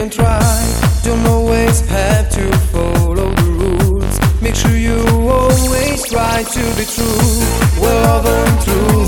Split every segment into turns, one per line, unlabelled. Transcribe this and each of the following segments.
and try. Don't always have to follow the rules. Make sure you always try to be true. We're all through.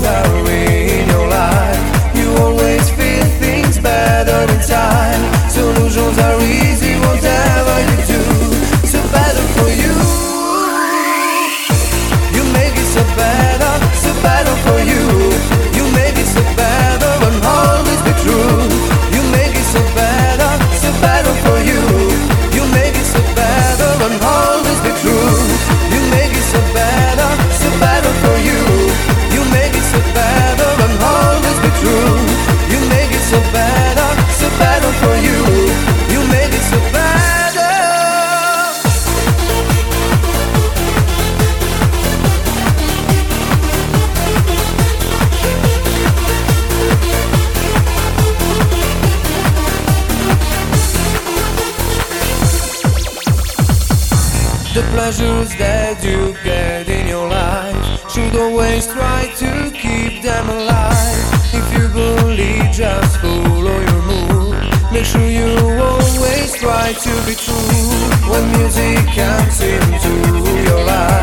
The pleasures that you get in your life should always try to keep them alive. If you believe, just follow your mood. Make sure you always try to be true when music comes into your life.